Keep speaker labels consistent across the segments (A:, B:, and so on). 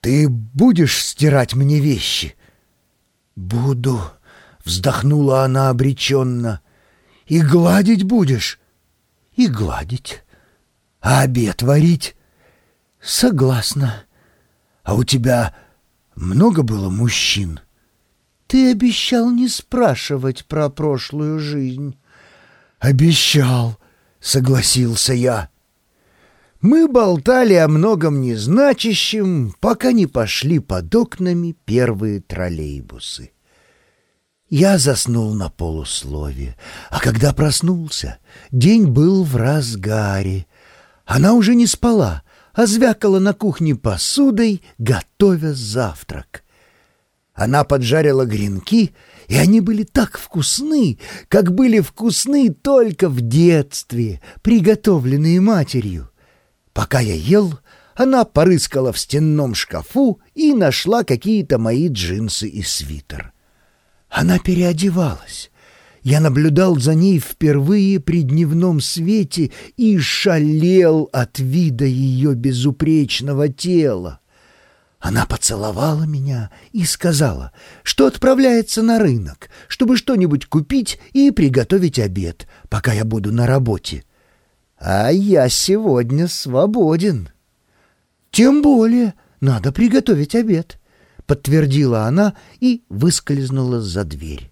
A: «Ты будешь стирать мне вещи?» «Буду», — вздохнула она обреченно. «И гладить будешь?» «И гладить. А обед варить?» «Согласна. А у тебя много было мужчин?» «Ты обещал не спрашивать про прошлую жизнь». «Обещал», — согласился я. Мы болтали о многом незначащем, пока не пошли под окнами первые троллейбусы. Я заснул на полуслове, а когда проснулся, день был в разгаре. Она уже не спала, а звякала на кухне посудой, готовя завтрак. Она поджарила гренки, и они были так вкусны, как были вкусны только в детстве, приготовленные матерью. Пока я ел, она порыскала в стенном шкафу и нашла какие-то мои джинсы и свитер. Она переодевалась. Я наблюдал за ней впервые при дневном свете и шалел от вида ее безупречного тела. Она поцеловала меня и сказала, что отправляется на рынок, чтобы что-нибудь купить и приготовить обед, пока я буду на работе. А я сегодня свободен. Тем более надо приготовить обед, подтвердила она и выскользнула за дверь.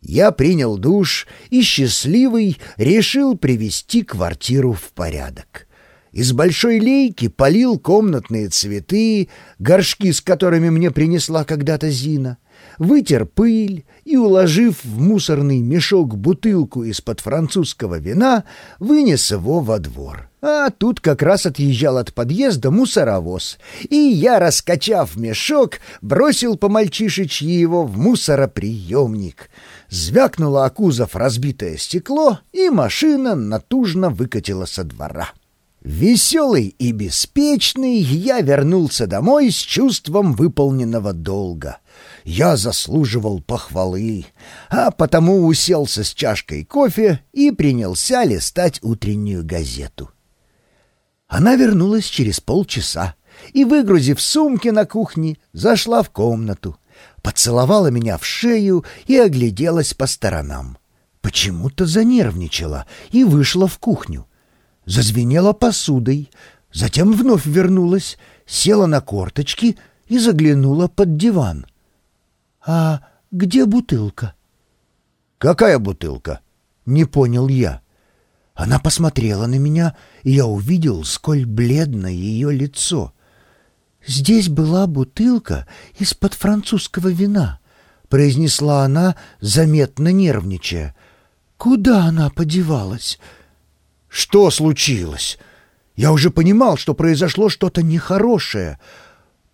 A: Я принял душ и, счастливый, решил привести квартиру в порядок. Из большой лейки полил комнатные цветы, горшки с которыми мне принесла когда-то Зина вытер пыль и, уложив в мусорный мешок бутылку из-под французского вина, вынес его во двор. А тут как раз отъезжал от подъезда мусоровоз, и я, раскачав мешок, бросил по-мальчишечьи его в мусороприемник. Звякнуло о кузов разбитое стекло, и машина натужно выкатила со двора. Веселый и беспечный, я вернулся домой с чувством выполненного долга. Я заслуживал похвалы, а потому уселся с чашкой кофе и принялся листать утреннюю газету. Она вернулась через полчаса и, выгрузив сумки на кухне, зашла в комнату, поцеловала меня в шею и огляделась по сторонам. Почему-то занервничала и вышла в кухню зазвенела посудой, затем вновь вернулась, села на корточки и заглянула под диван. «А где бутылка?» «Какая бутылка?» — не понял я. Она посмотрела на меня, и я увидел, сколь бледно ее лицо. «Здесь была бутылка из-под французского вина», — произнесла она, заметно нервничая. «Куда она подевалась?» Что случилось? Я уже понимал, что произошло что-то нехорошее.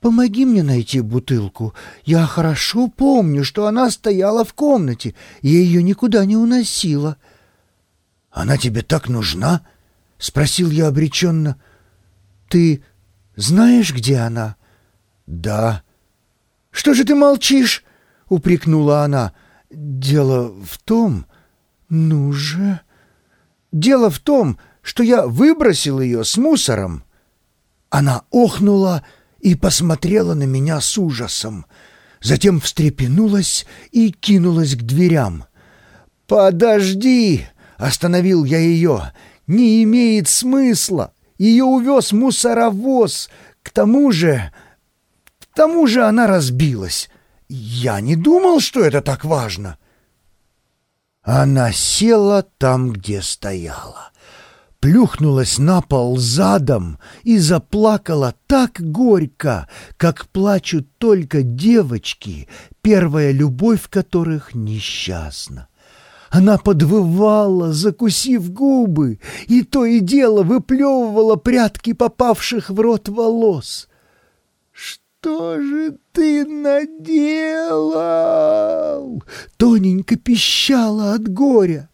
A: Помоги мне найти бутылку. Я хорошо помню, что она стояла в комнате. Я ее никуда не уносила. Она тебе так нужна? Спросил я обреченно. Ты знаешь, где она? Да. Что же ты молчишь? Упрекнула она. Дело в том... Ну же... Дело в том, что я выбросил ее с мусором». Она охнула и посмотрела на меня с ужасом. Затем встрепенулась и кинулась к дверям. «Подожди!» — остановил я ее. «Не имеет смысла. Ее увез мусоровоз. К тому же... К тому же она разбилась. Я не думал, что это так важно». Она села там, где стояла, плюхнулась на пол задом и заплакала так горько, как плачут только девочки, первая любовь которых несчастна. Она подвывала, закусив губы, и то и дело выплевывала прятки попавших в рот волос. «Что же ты наделал?» Тоненько пищала от горя.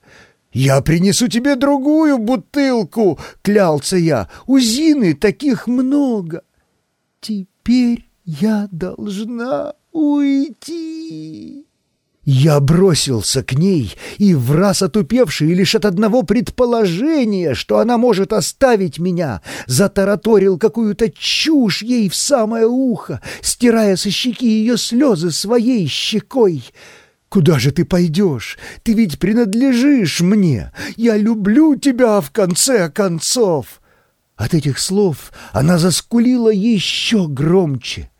A: «Я принесу тебе другую бутылку!» — клялся я. «У Зины таких много!» «Теперь я должна уйти!» Я бросился к ней и, в раз отупевший лишь от одного предположения, что она может оставить меня, затараторил какую-то чушь ей в самое ухо, стирая со щеки ее слезы своей щекой. «Куда же ты пойдешь? Ты ведь принадлежишь мне! Я люблю тебя в конце концов!» От этих слов она заскулила еще громче.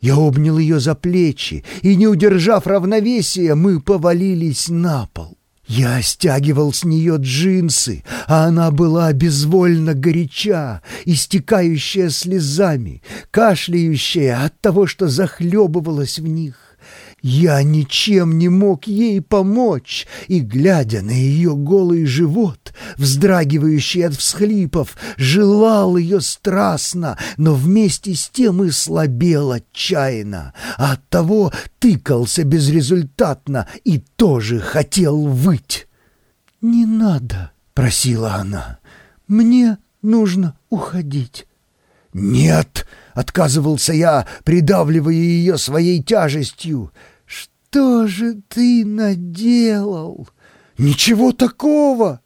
A: Я обнял ее за плечи, и, не удержав равновесия, мы повалились на пол. Я стягивал с нее джинсы, а она была безвольно горяча, истекающая слезами, кашляющая от того, что захлебывалась в них. Я ничем не мог ей помочь, и, глядя на ее голый живот, вздрагивающий от всхлипов, желал ее страстно, но вместе с тем и слабел отчаянно, а оттого тыкался безрезультатно и тоже хотел выть. «Не надо», — просила она, — «мне нужно уходить». «Нет!» — отказывался я, придавливая ее своей тяжестью. «Что же ты наделал?» «Ничего такого!»